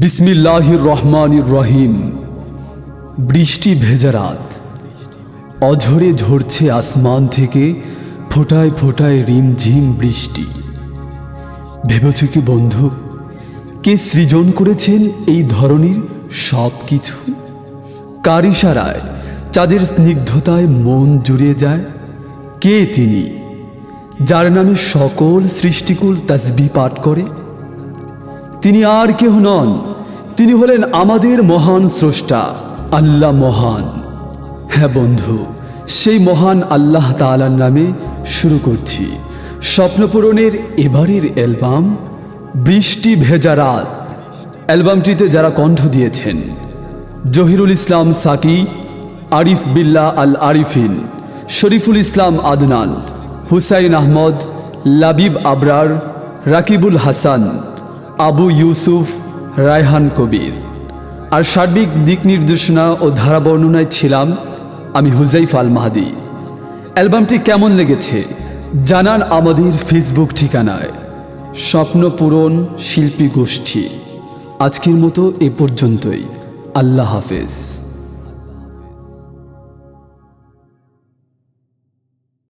বিসমিল্লাহির রহমানির রহিম। বৃষ্টি ভেজা রাত। অঝরে ঝরছে আসমান থেকে ফোটায় ফোটায় রিমঝিম বৃষ্টি। ভেবেছ কি বন্ধু, কে সৃজন করেছেন এই ধরনের সব কিছু কার চাঁদের স্নিগ্ধতায় মন জুড়িয়ে যায়? কে তিনি, যার নামে সকল সৃষ্টিকুল তসবি পাঠ করে? তিনি আর কেহ নন। তিনি হলেন আমাদের মহান স্রষ্টা, আল্লাহ মহান। হ্যাঁ বন্ধু, সেই মহান আল্লাহ তালার নামে শুরু করছি। স্বপ্নপূরণের এবারের অ্যালবাম, বৃষ্টি ভেজা রাত। অ্যালবামটিতে যারা কণ্ঠ দিয়েছেন, জহিরুল ইসলাম সাকি, আরিফ বিল্লাহ আল আরিফিন শরীফুল ইসলাম আদনান, হুসাইন আহমদ, লাবিব আবরার, রাকিবুল হাসান আবু ইউসুফ রায়হান কবির। আর সার্বিক দিক নির্দেশনা ও ধারা বর্ণনায় ছিলাম আমি হুজাইফ আল মাহাদি অ্যালবামটি কেমন লেগেছে জানান আমাদের ফেসবুক ঠিকানায়। স্বপ্ন পূরণ, শিল্পী গোষ্ঠী। আজকের মতো এ পর্যন্তই। আল্লাহ হাফেজ।